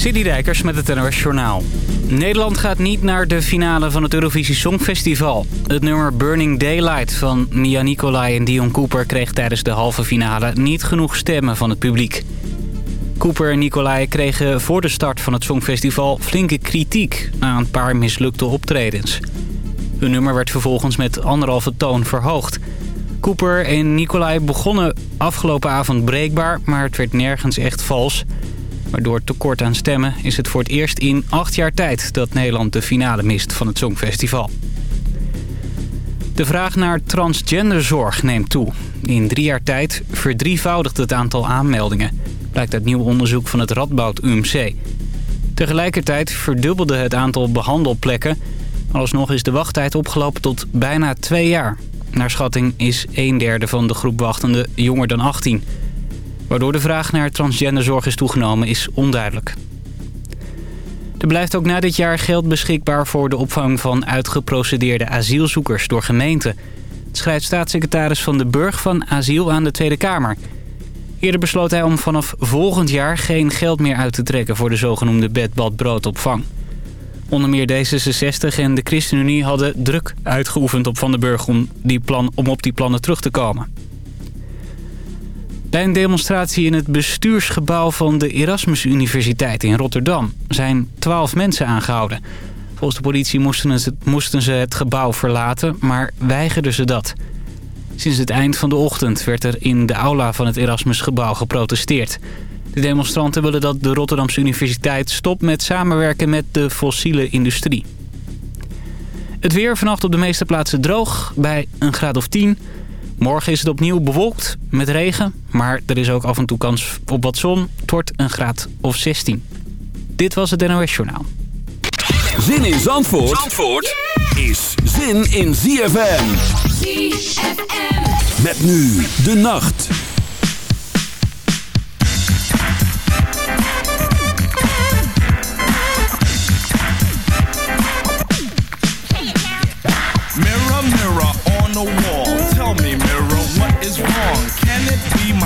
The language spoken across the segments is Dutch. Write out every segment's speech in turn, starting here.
City Rijkers met het NOS Journaal. Nederland gaat niet naar de finale van het Eurovisie Songfestival. Het nummer Burning Daylight van Mia Nicolai en Dion Cooper... kreeg tijdens de halve finale niet genoeg stemmen van het publiek. Cooper en Nicolai kregen voor de start van het Songfestival flinke kritiek... na een paar mislukte optredens. Hun nummer werd vervolgens met anderhalve toon verhoogd. Cooper en Nicolai begonnen afgelopen avond breekbaar... maar het werd nergens echt vals... Maar door tekort aan stemmen is het voor het eerst in acht jaar tijd... dat Nederland de finale mist van het Songfestival. De vraag naar transgenderzorg neemt toe. In drie jaar tijd verdrievoudigt het aantal aanmeldingen. Blijkt uit nieuw onderzoek van het Radboud UMC. Tegelijkertijd verdubbelde het aantal behandelplekken. Alsnog is de wachttijd opgelopen tot bijna twee jaar. Naar schatting is een derde van de groep wachtenden jonger dan 18... Waardoor de vraag naar transgenderzorg is toegenomen is onduidelijk. Er blijft ook na dit jaar geld beschikbaar voor de opvang van uitgeprocedeerde asielzoekers door gemeenten. Het schrijft staatssecretaris Van de Burg van Asiel aan de Tweede Kamer. Eerder besloot hij om vanaf volgend jaar geen geld meer uit te trekken voor de zogenoemde bedbadbroodopvang. Onder meer D66 en de ChristenUnie hadden druk uitgeoefend op Van den Burg om, die plan, om op die plannen terug te komen. Bij een demonstratie in het bestuursgebouw van de Erasmus Universiteit in Rotterdam zijn twaalf mensen aangehouden. Volgens de politie moesten, moesten ze het gebouw verlaten, maar weigerden ze dat. Sinds het eind van de ochtend werd er in de aula van het Erasmusgebouw geprotesteerd. De demonstranten willen dat de Rotterdamse Universiteit stopt met samenwerken met de fossiele industrie. Het weer vannacht op de meeste plaatsen droog, bij een graad of 10... Morgen is het opnieuw bewolkt met regen, maar er is ook af en toe kans op wat zon. Het wordt een graad of 16. Dit was het NOS Journaal. Zin in Zandvoort, Zandvoort is zin in ZFM. ZFM. Met nu de nacht.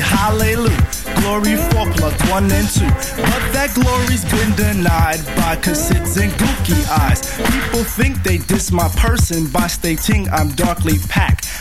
Hallelujah. Glory for plug one and two. But that glory's been denied by cassettes and gookie eyes. People think they diss my person by stating I'm darkly packed.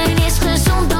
Iedereen is gezond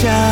샤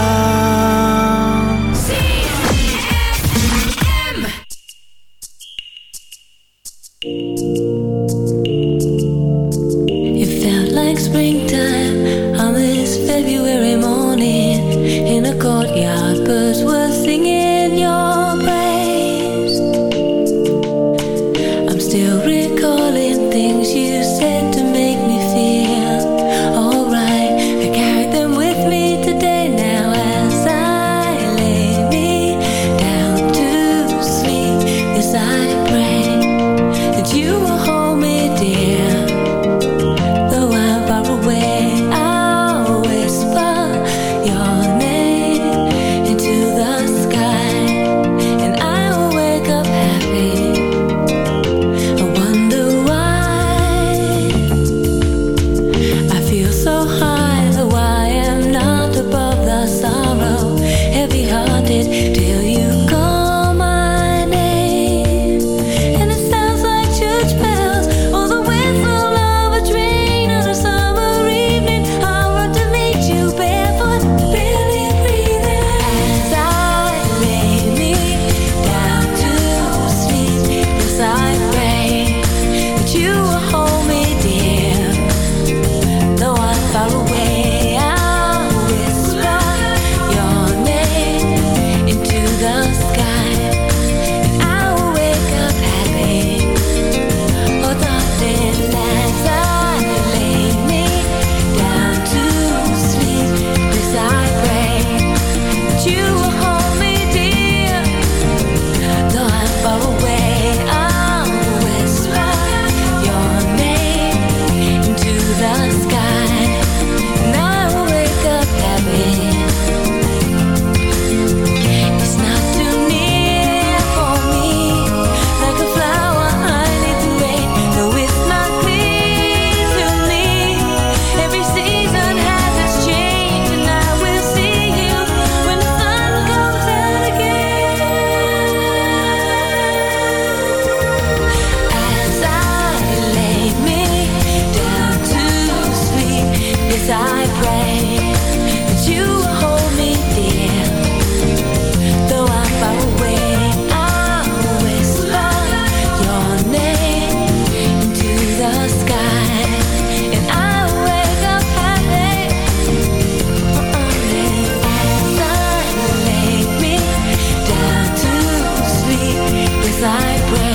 inside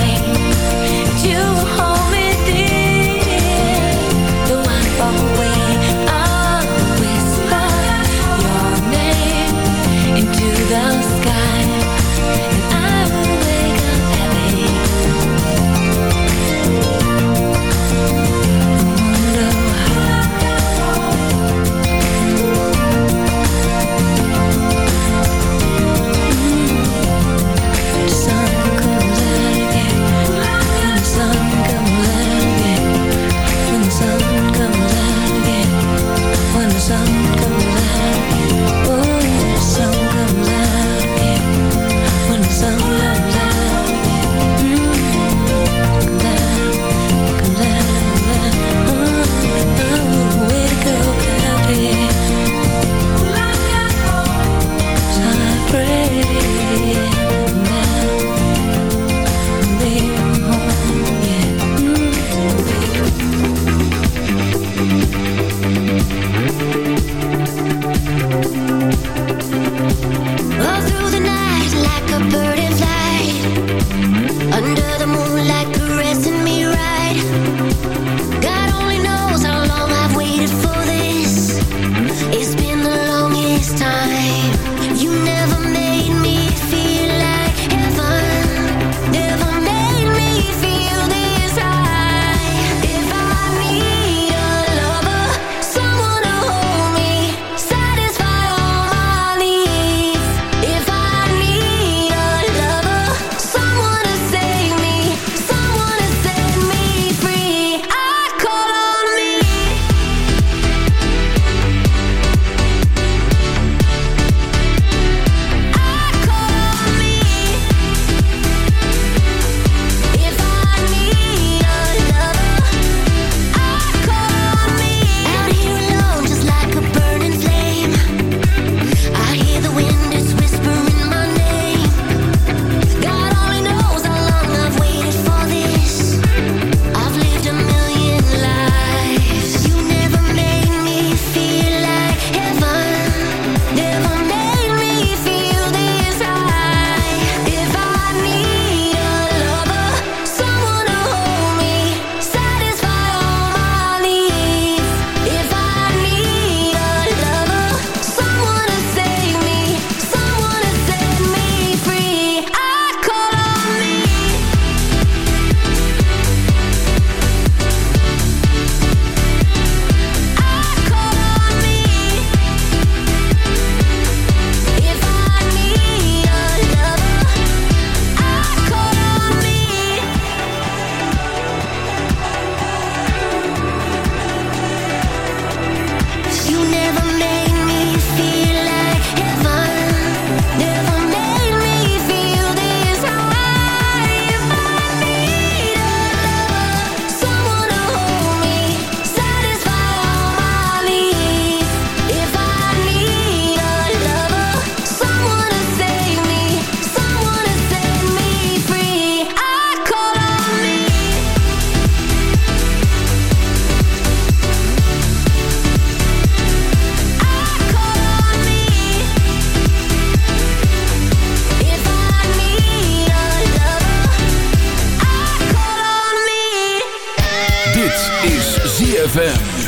ZFM.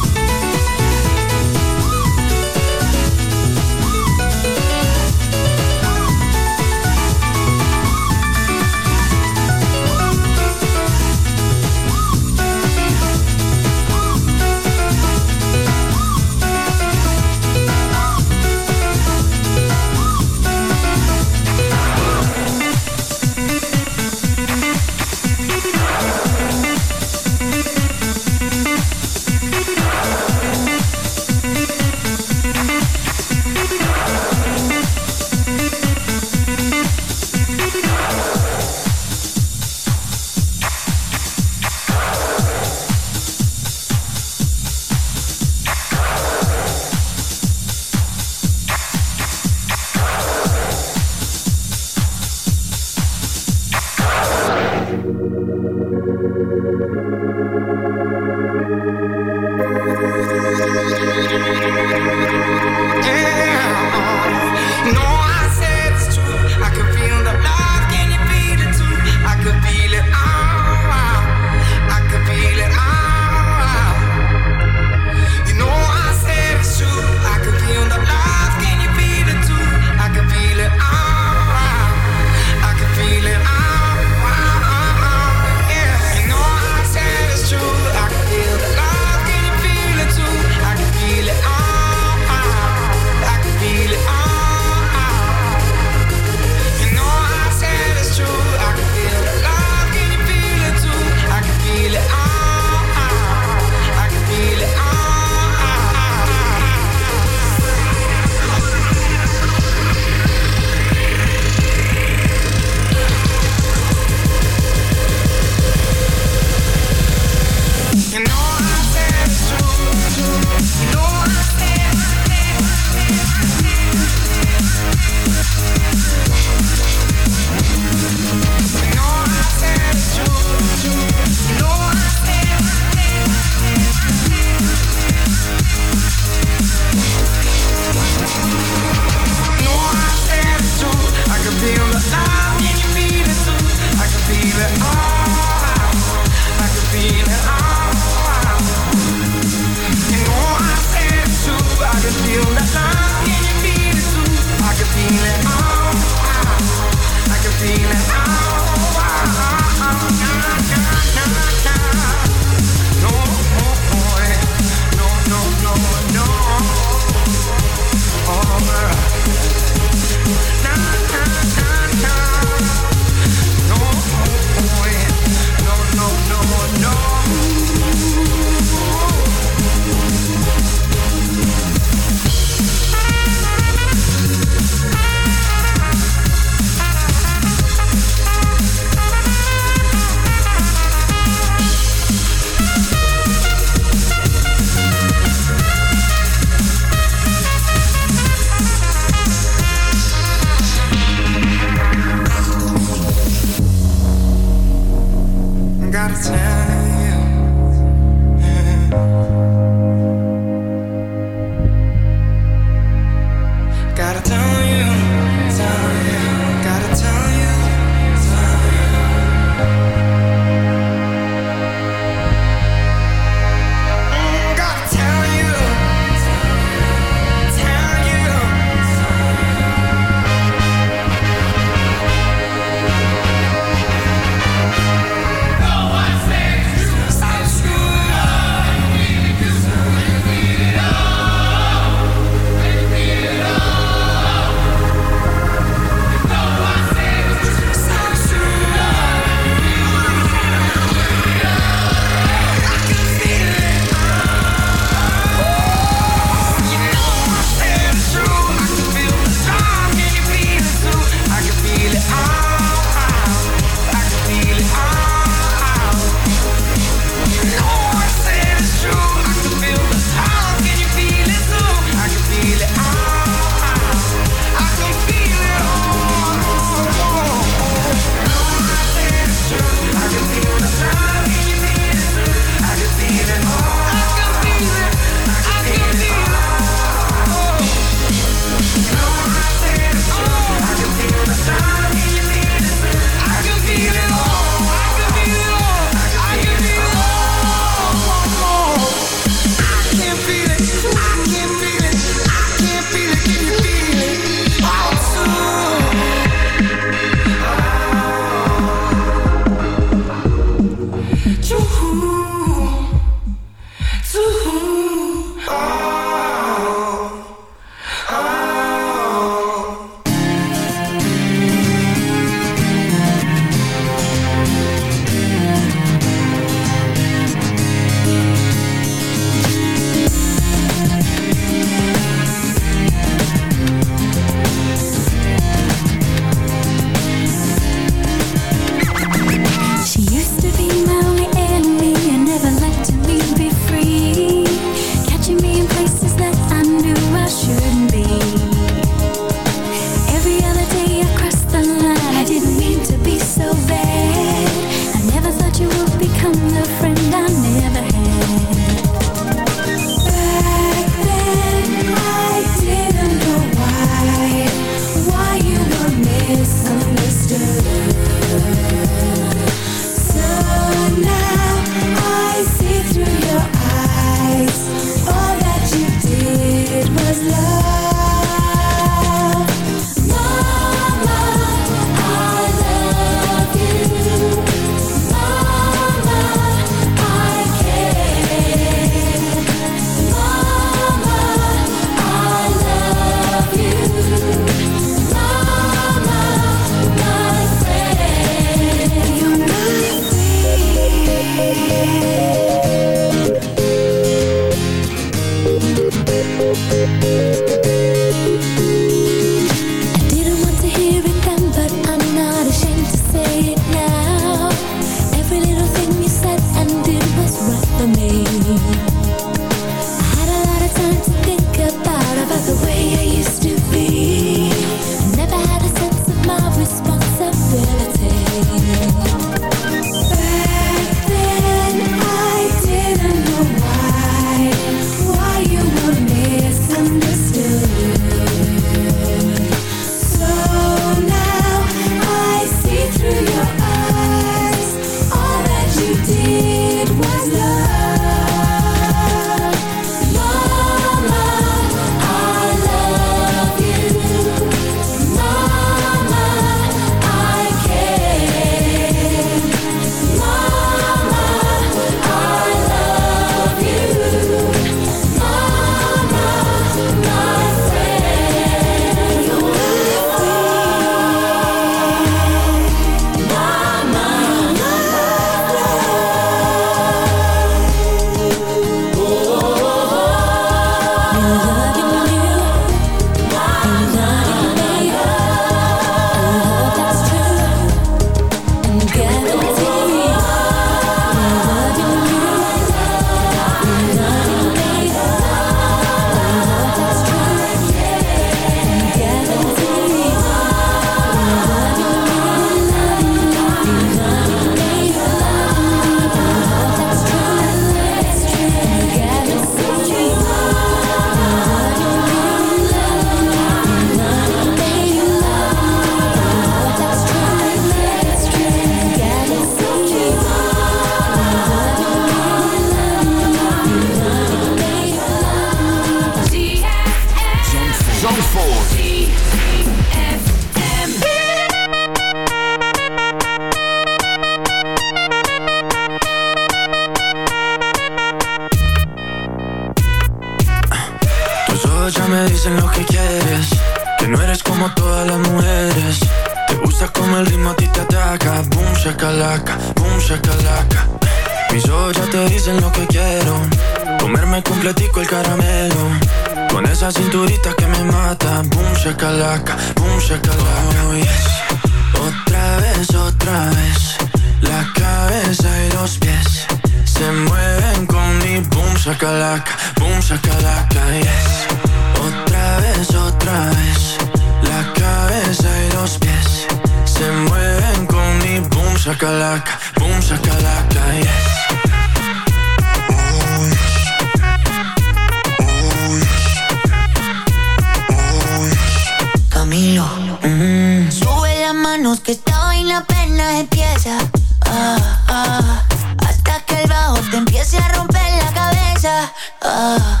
far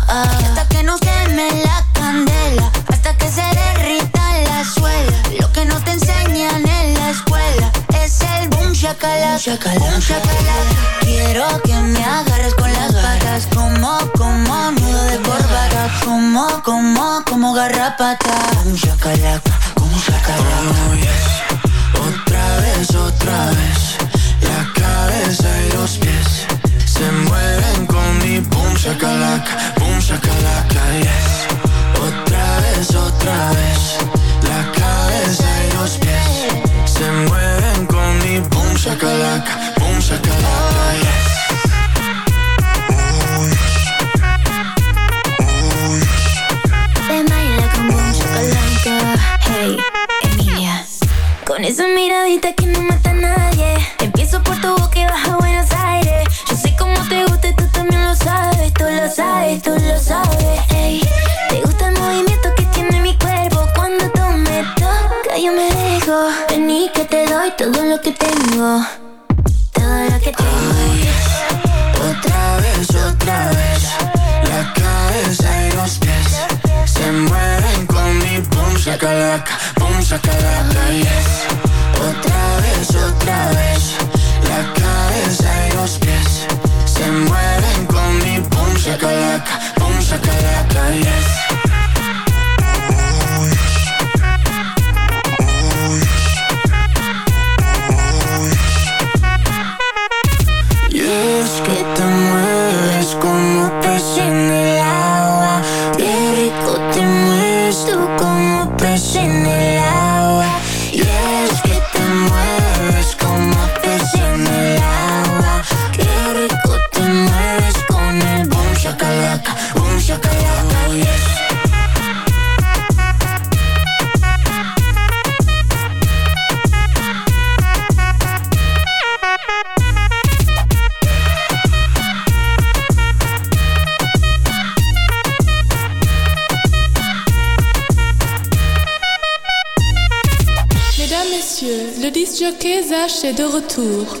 de retour.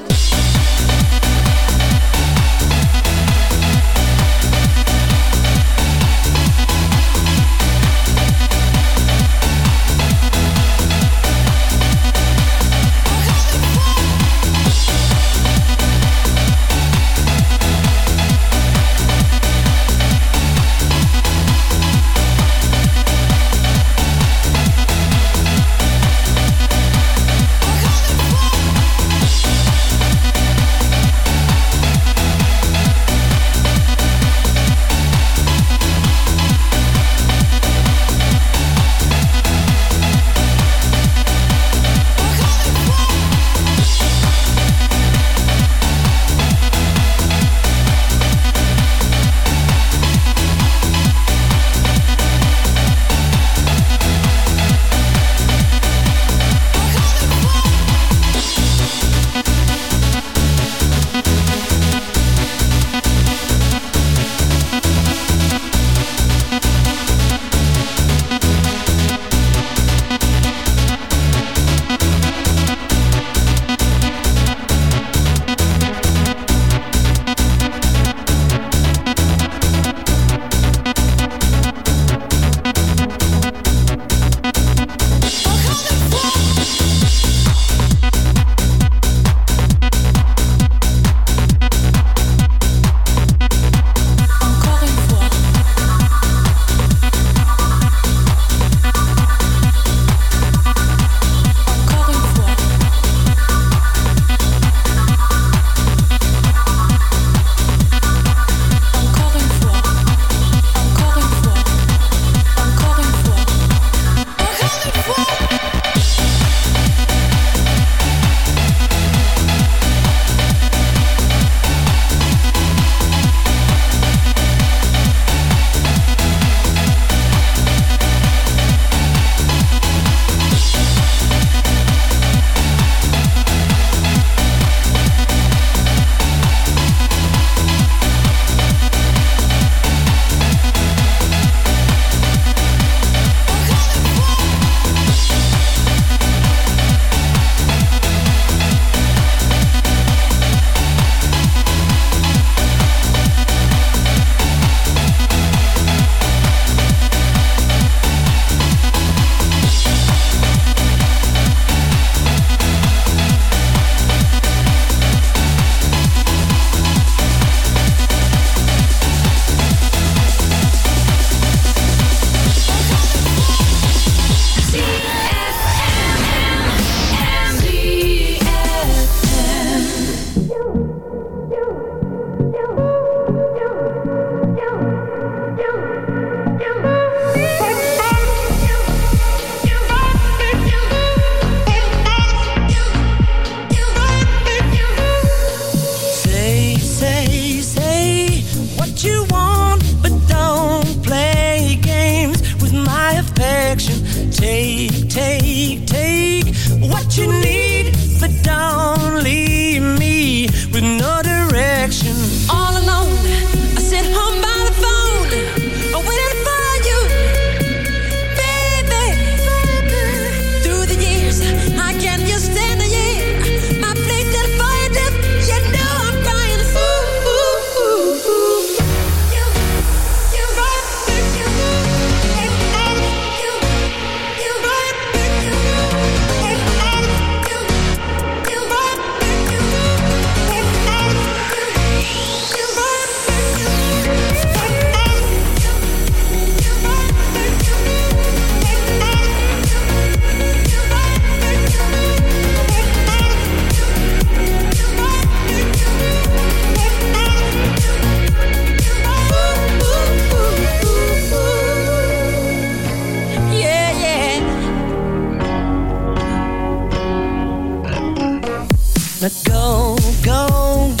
Let go, go, go.